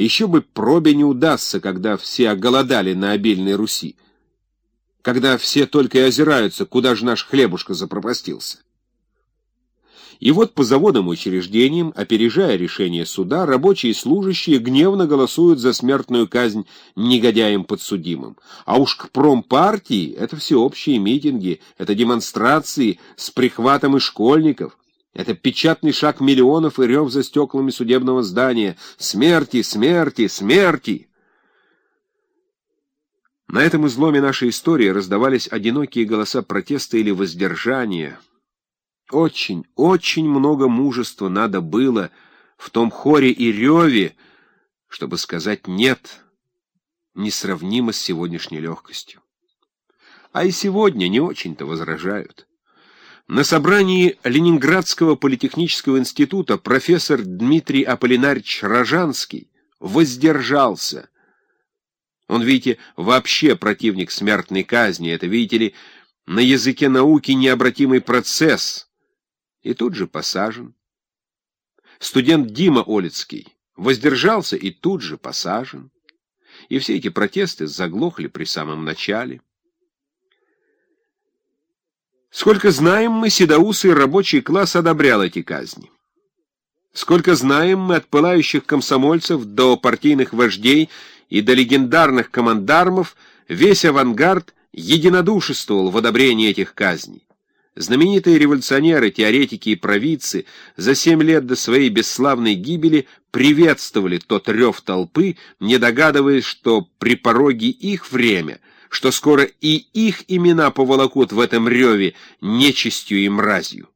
Еще бы пробе не удастся, когда все оголодали на обильной Руси, когда все только и озираются, куда же наш хлебушка запропастился. И вот по заводам и учреждениям, опережая решение суда, рабочие и служащие гневно голосуют за смертную казнь негодяям подсудимым. А уж к промпартии это всеобщие митинги, это демонстрации с прихватом и школьников. Это печатный шаг миллионов и рев за стеклами судебного здания. Смерти, смерти, смерти! На этом изломе нашей истории раздавались одинокие голоса протеста или воздержания — очень, очень много мужества надо было в том хоре и реве, чтобы сказать «нет», несравнимо с сегодняшней легкостью. А и сегодня не очень-то возражают. На собрании Ленинградского политехнического института профессор Дмитрий Аполлинарьевич Рожанский воздержался. Он, видите, вообще противник смертной казни. Это, видите ли, на языке науки необратимый процесс — и тут же посажен. Студент Дима Олицкий воздержался и тут же посажен. И все эти протесты заглохли при самом начале. Сколько знаем мы, седоусый рабочий класс одобрял эти казни. Сколько знаем мы от пылающих комсомольцев до партийных вождей и до легендарных командармов, весь авангард единодушествовал в одобрении этих казней. Знаменитые революционеры, теоретики и провидцы за семь лет до своей бесславной гибели приветствовали тот рев толпы, не догадываясь, что при пороге их время, что скоро и их имена поволокут в этом реве нечистью и мразью.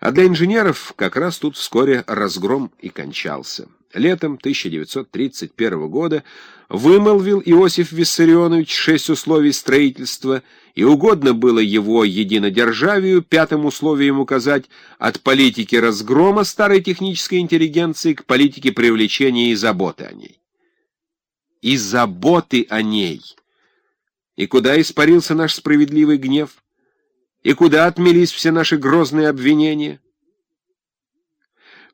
А для инженеров как раз тут вскоре разгром и кончался. Летом 1931 года вымолвил Иосиф Виссарионович шесть условий строительства, и угодно было его единодержавию пятым условием указать от политики разгрома старой технической интеллигенции к политике привлечения и заботы о ней. И заботы о ней. И куда испарился наш справедливый гнев? И куда отмелись все наши грозные обвинения?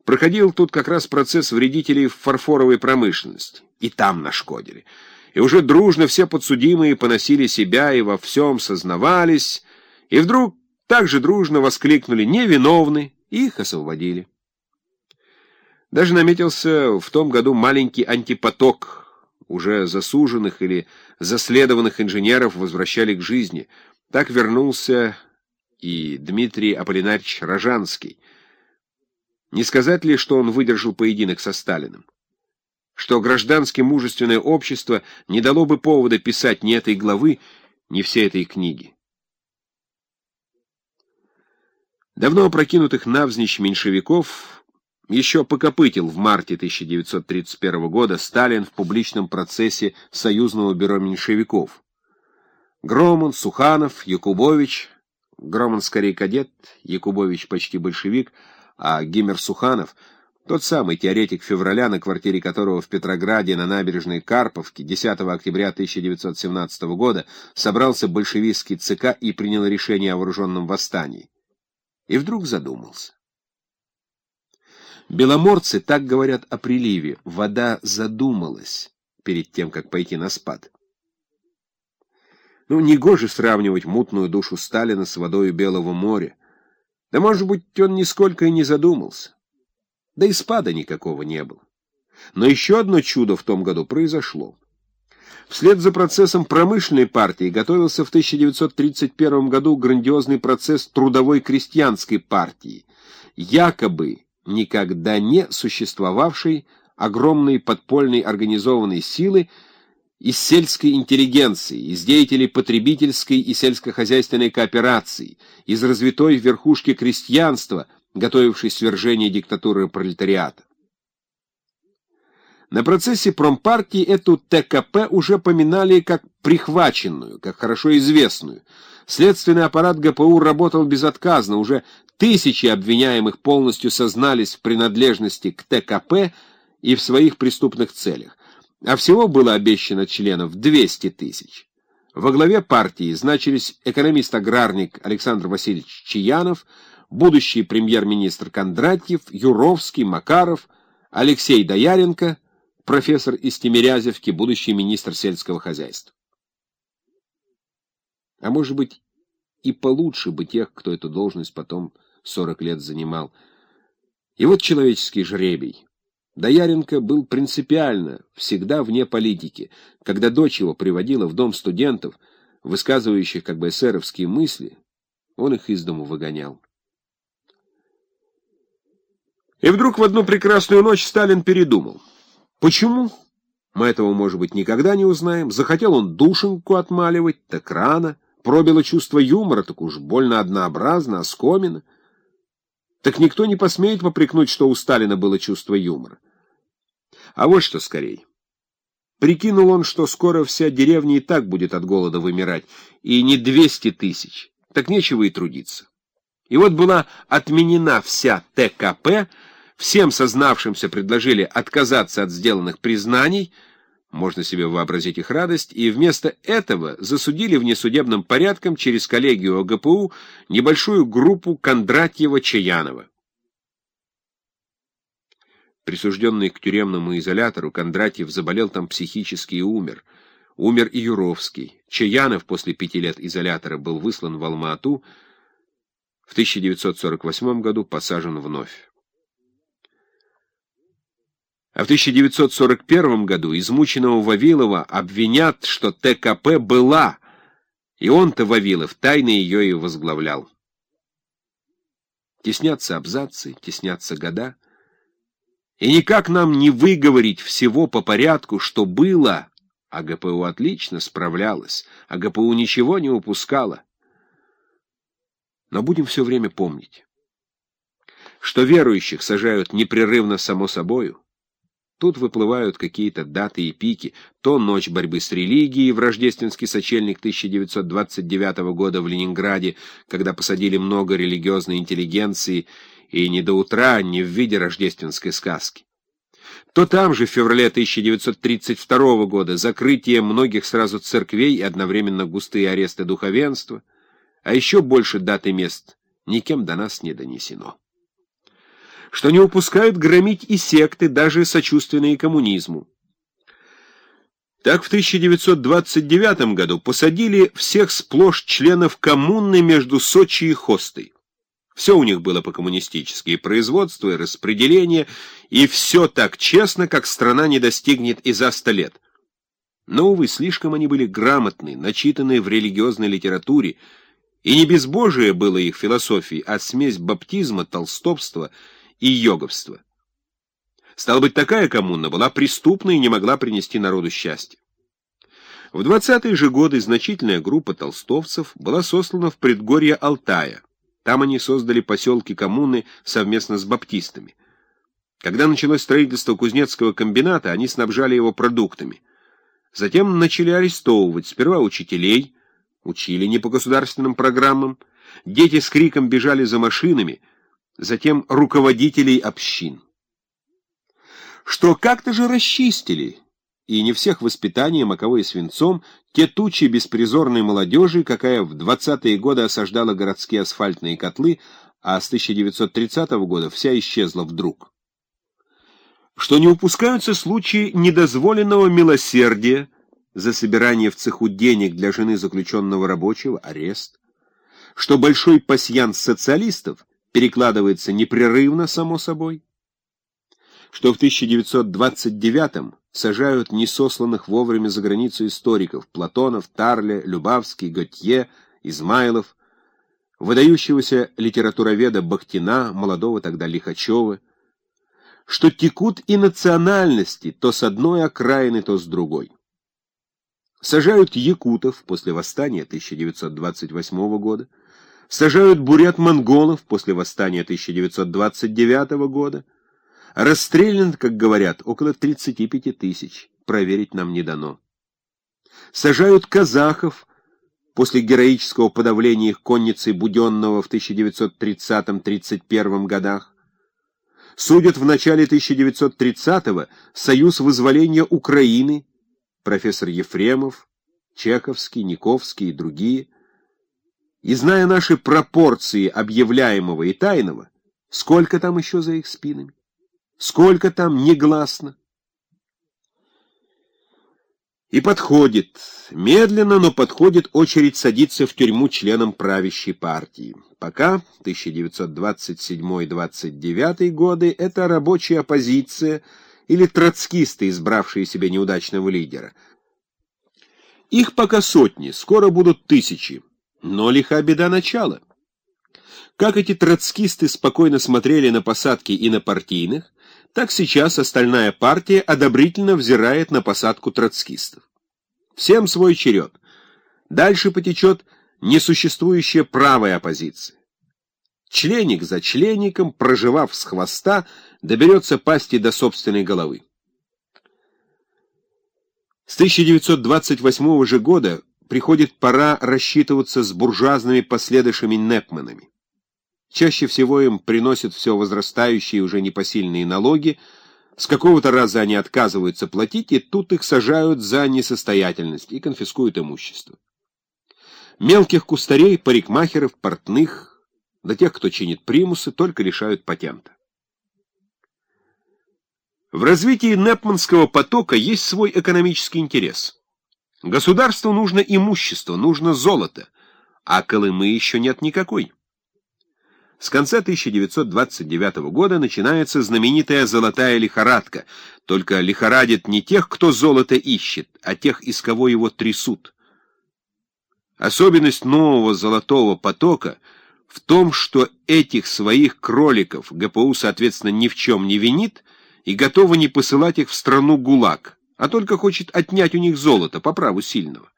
Проходил тут как раз процесс вредителей в фарфоровой промышленности. И там нашкодили. И уже дружно все подсудимые поносили себя и во всем сознавались. И вдруг так же дружно воскликнули «невиновны» и их освободили. Даже наметился в том году маленький антипоток. Уже засуженных или заследованных инженеров возвращали к жизни. Так вернулся и Дмитрий Аполлинарьевич Рожанский. Не сказать ли, что он выдержал поединок со Сталиным? Что гражданское мужественное общество не дало бы повода писать ни этой главы, ни всей этой книги? Давно опрокинутых навзничь меньшевиков еще покопытил в марте 1931 года Сталин в публичном процессе Союзного бюро меньшевиков. Громан, Суханов, Якубович, Громан скорее кадет, Якубович почти большевик — а Гиммер Суханов, тот самый теоретик февраля, на квартире которого в Петрограде на набережной Карповки 10 октября 1917 года собрался большевистский ЦК и принял решение о вооруженном восстании. И вдруг задумался. Беломорцы так говорят о приливе. Вода задумалась перед тем, как пойти на спад. Ну, негоже сравнивать мутную душу Сталина с водой Белого моря. Да, может быть, он нисколько и не задумался. Да и спада никакого не было. Но еще одно чудо в том году произошло. Вслед за процессом промышленной партии готовился в 1931 году грандиозный процесс трудовой крестьянской партии, якобы никогда не существовавшей огромной подпольной организованной силы, из сельской интеллигенции, из деятелей потребительской и сельскохозяйственной кооперации, из развитой верхушки крестьянства, готовившей свержение диктатуры пролетариата. На процессе промпартии эту ТКП уже поминали как прихваченную, как хорошо известную. Следственный аппарат ГПУ работал безотказно, уже тысячи обвиняемых полностью сознались в принадлежности к ТКП и в своих преступных целях а всего было обещано членов 200 тысяч. Во главе партии значились экономист-аграрник Александр Васильевич Чаянов, будущий премьер-министр Кондратьев, Юровский, Макаров, Алексей Дояренко, профессор из Тимирязевки, будущий министр сельского хозяйства. А может быть, и получше бы тех, кто эту должность потом 40 лет занимал. И вот человеческий жребий. Дояренко был принципиально, всегда вне политики. Когда дочь его приводила в дом студентов, высказывающих как бы эсеровские мысли, он их из дому выгонял. И вдруг в одну прекрасную ночь Сталин передумал. Почему? Мы этого, может быть, никогда не узнаем. Захотел он душеньку отмаливать, так рано. Пробило чувство юмора, так уж больно однообразно, оскомина. Так никто не посмеет попрекнуть, что у Сталина было чувство юмора. А вот что скорее. Прикинул он, что скоро вся деревня и так будет от голода вымирать, и не двести тысяч, так нечего и трудиться. И вот была отменена вся ТКП, всем сознавшимся предложили отказаться от сделанных признаний — можно себе вообразить их радость, и вместо этого засудили внесудебным порядком через коллегию ОГПУ небольшую группу Кондратьева-Чаянова. Присужденный к тюремному изолятору, Кондратьев заболел там психически и умер. Умер и Юровский. Чаянов после пяти лет изолятора был выслан в Алма-Ату, в 1948 году посажен вновь. А в 1941 году измученного Вавилова обвинят, что ТКП была, и он-то, Вавилов, тайно ее и возглавлял. Теснятся абзацы, теснятся года. И никак нам не выговорить всего по порядку, что было, а ГПУ отлично справлялась, а ГПУ ничего не упускала. Но будем все время помнить, что верующих сажают непрерывно само собою, Тут выплывают какие-то даты и пики. То ночь борьбы с религией в рождественский сочельник 1929 года в Ленинграде, когда посадили много религиозной интеллигенции, и не до утра, не в виде рождественской сказки. То там же, в феврале 1932 года, закрытие многих сразу церквей и одновременно густые аресты духовенства, а еще больше дат и мест никем до нас не донесено что не упускают громить и секты, даже сочувственные коммунизму. Так в 1929 году посадили всех сплошь членов коммуны между Сочи и Хостой. Все у них было по-коммунистически, и производство, и распределение, и все так честно, как страна не достигнет и за сто лет. Но, увы, слишком они были грамотны, начитаны в религиозной литературе, и не безбожие было их философией, а смесь баптизма, толстовства и йоговства. Стало быть, такая коммуна была преступна и не могла принести народу счастья. В 20-е же годы значительная группа толстовцев была сослана в предгорье Алтая. Там они создали поселки коммуны совместно с баптистами. Когда началось строительство кузнецкого комбината, они снабжали его продуктами. Затем начали арестовывать сперва учителей, учили не по государственным программам, дети с криком бежали за машинами, затем руководителей общин. Что как-то же расчистили, и не всех воспитанием, а кого и свинцом, те тучи беспризорной молодежи, какая в 20-е годы осаждала городские асфальтные котлы, а с 1930 года вся исчезла вдруг. Что не упускаются случаи недозволенного милосердия за собирание в цеху денег для жены заключенного рабочего, арест, что большой пасьянс социалистов перекладывается непрерывно, само собой, что в 1929-м сажают несосланных вовремя за границу историков Платонов, Тарле, Любавский, Готье, Измайлов, выдающегося литературоведа Бахтина, молодого тогда Лихачева, что текут и национальности то с одной окраины, то с другой. Сажают якутов после восстания 1928 года, сажают бурят-монголов после восстания 1929 года. Расстрелян, как говорят, около 35 тысяч. Проверить нам не дано. Сажают казахов после героического подавления их конницей Буденного в 1930-31 годах. Судят в начале 1930-го Союз вызволения Украины, профессор Ефремов, Чековский, Никовский и другие – и зная наши пропорции объявляемого и тайного, сколько там еще за их спинами? Сколько там, негласно. И подходит, медленно, но подходит очередь садиться в тюрьму членам правящей партии. Пока 1927-29 годы это рабочая оппозиция или троцкисты, избравшие себе неудачного лидера. Их пока сотни, скоро будут тысячи, но лиха беда начала. Как эти троцкисты спокойно смотрели на посадки и на партийных, так сейчас остальная партия одобрительно взирает на посадку троцкистов. Всем свой черед. Дальше потечет несуществующая правая оппозиция. Членик за члеником, проживав с хвоста, доберется пасти до собственной головы. С 1928 же года приходит пора рассчитываться с буржуазными последующими Непманами. Чаще всего им приносят все возрастающие уже непосильные налоги, с какого-то раза они отказываются платить, и тут их сажают за несостоятельность и конфискуют имущество. Мелких кустарей, парикмахеров, портных, до тех, кто чинит примусы, только лишают патента. В развитии Непманского потока есть свой экономический интерес. Государству нужно имущество, нужно золото, а Колымы еще нет никакой. С конца 1929 года начинается знаменитая «золотая лихорадка», только лихорадит не тех, кто золото ищет, а тех, из кого его трясут. Особенность нового золотого потока в том, что этих своих кроликов ГПУ, соответственно, ни в чем не винит и готова не посылать их в страну ГУЛАГ, а только хочет отнять у них золото по праву сильного.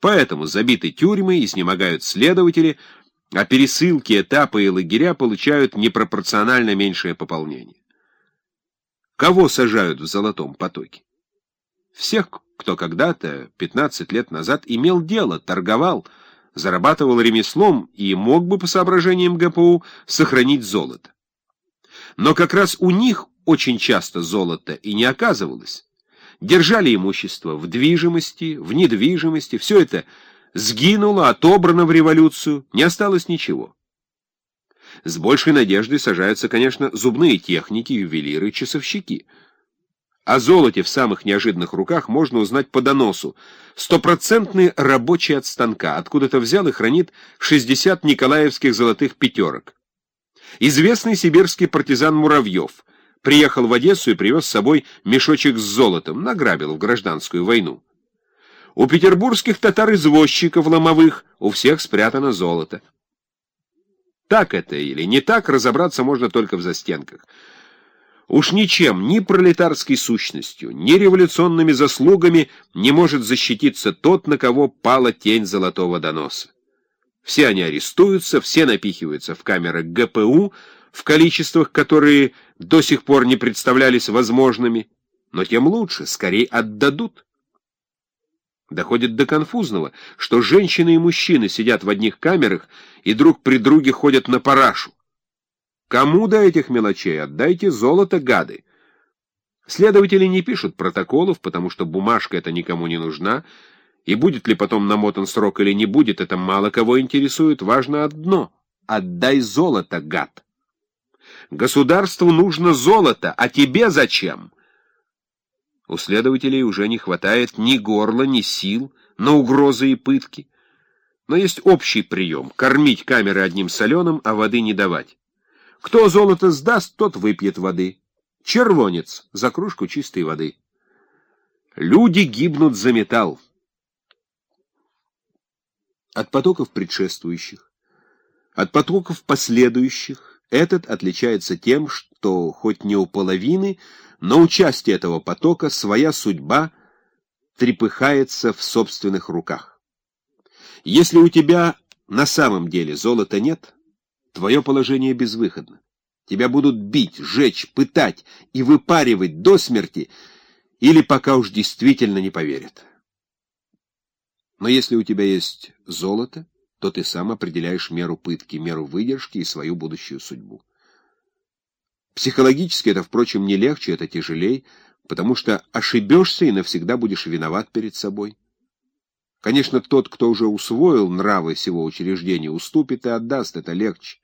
Поэтому забиты тюрьмы, изнемогают следователи – а пересылки, этапы и лагеря получают непропорционально меньшее пополнение. Кого сажают в золотом потоке? Всех, кто когда-то, 15 лет назад, имел дело, торговал, зарабатывал ремеслом и мог бы, по соображениям ГПУ, сохранить золото. Но как раз у них очень часто золото и не оказывалось. Держали имущество в движимости, в недвижимости, все это – сгинуло, отобрано в революцию, не осталось ничего. С большей надеждой сажаются, конечно, зубные техники, ювелиры, часовщики. О золоте в самых неожиданных руках можно узнать по доносу. Стопроцентный рабочий от станка, откуда-то взял и хранит 60 николаевских золотых пятерок. Известный сибирский партизан Муравьев приехал в Одессу и привез с собой мешочек с золотом, награбил в гражданскую войну. У петербургских татар-извозчиков ломовых у всех спрятано золото. Так это или не так, разобраться можно только в застенках. Уж ничем, ни пролетарской сущностью, ни революционными заслугами не может защититься тот, на кого пала тень золотого доноса. Все они арестуются, все напихиваются в камеры ГПУ в количествах, которые до сих пор не представлялись возможными, но тем лучше, скорее отдадут. Доходит до конфузного, что женщины и мужчины сидят в одних камерах и друг при друге ходят на парашу. Кому до этих мелочей? Отдайте золото, гады. Следователи не пишут протоколов, потому что бумажка эта никому не нужна, и будет ли потом намотан срок или не будет, это мало кого интересует. Важно одно — отдай золото, гад. Государству нужно золото, а тебе зачем? У следователей уже не хватает ни горла, ни сил на угрозы и пытки. Но есть общий прием — кормить камеры одним соленым, а воды не давать. Кто золото сдаст, тот выпьет воды. Червонец за кружку чистой воды. Люди гибнут за металл. От потоков предшествующих, от потоков последующих этот отличается тем, что хоть не у половины, но участие этого потока своя судьба трепыхается в собственных руках. Если у тебя на самом деле золота нет, твое положение безвыходно. Тебя будут бить, жечь, пытать и выпаривать до смерти, или пока уж действительно не поверят. Но если у тебя есть золото, то ты сам определяешь меру пытки, меру выдержки и свою будущую судьбу. Психологически это, впрочем, не легче, это тяжелей, потому что ошибешься и навсегда будешь виноват перед собой. Конечно, тот, кто уже усвоил нравы сего учреждения, уступит и отдаст, это легче.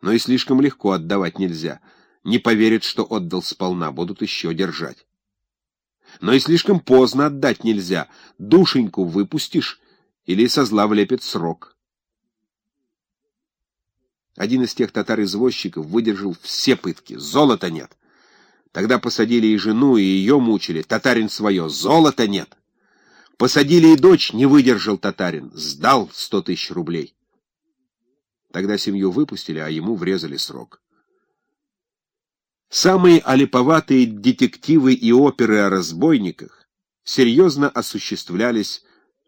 Но и слишком легко отдавать нельзя. Не поверят, что отдал сполна, будут еще держать. Но и слишком поздно отдать нельзя. Душеньку выпустишь, или со зла влепит срок. Один из тех татар-извозчиков выдержал все пытки. Золота нет. Тогда посадили и жену, и ее мучили. Татарин свое. Золота нет. Посадили и дочь, не выдержал татарин. Сдал сто тысяч рублей. Тогда семью выпустили, а ему врезали срок. Самые олиповатые детективы и оперы о разбойниках серьезно осуществлялись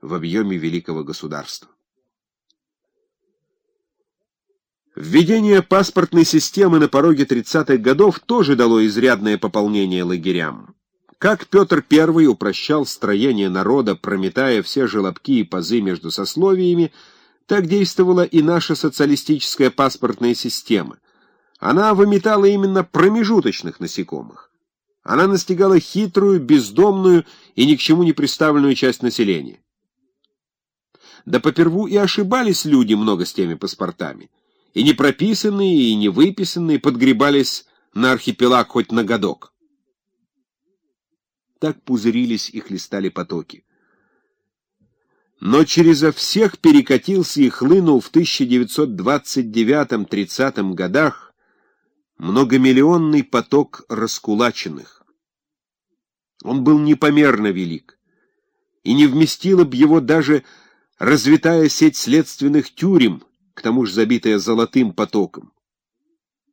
в объеме великого государства. Введение паспортной системы на пороге 30-х годов тоже дало изрядное пополнение лагерям. Как Петр I упрощал строение народа, прометая все желобки и пазы между сословиями, так действовала и наша социалистическая паспортная система. Она выметала именно промежуточных насекомых. Она настигала хитрую, бездомную и ни к чему не приставленную часть населения. Да поперву и ошибались люди много с теми паспортами. И не прописанные, и не выписанные подгребались на архипелаг хоть на годок. Так пузырились и хлестали потоки. Но через всех перекатился и хлынул в 1929-30 годах многомиллионный поток раскулаченных. Он был непомерно велик, и не вместила б его даже развитая сеть следственных тюрем, к тому же забитая золотым потоком.